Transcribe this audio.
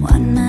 One.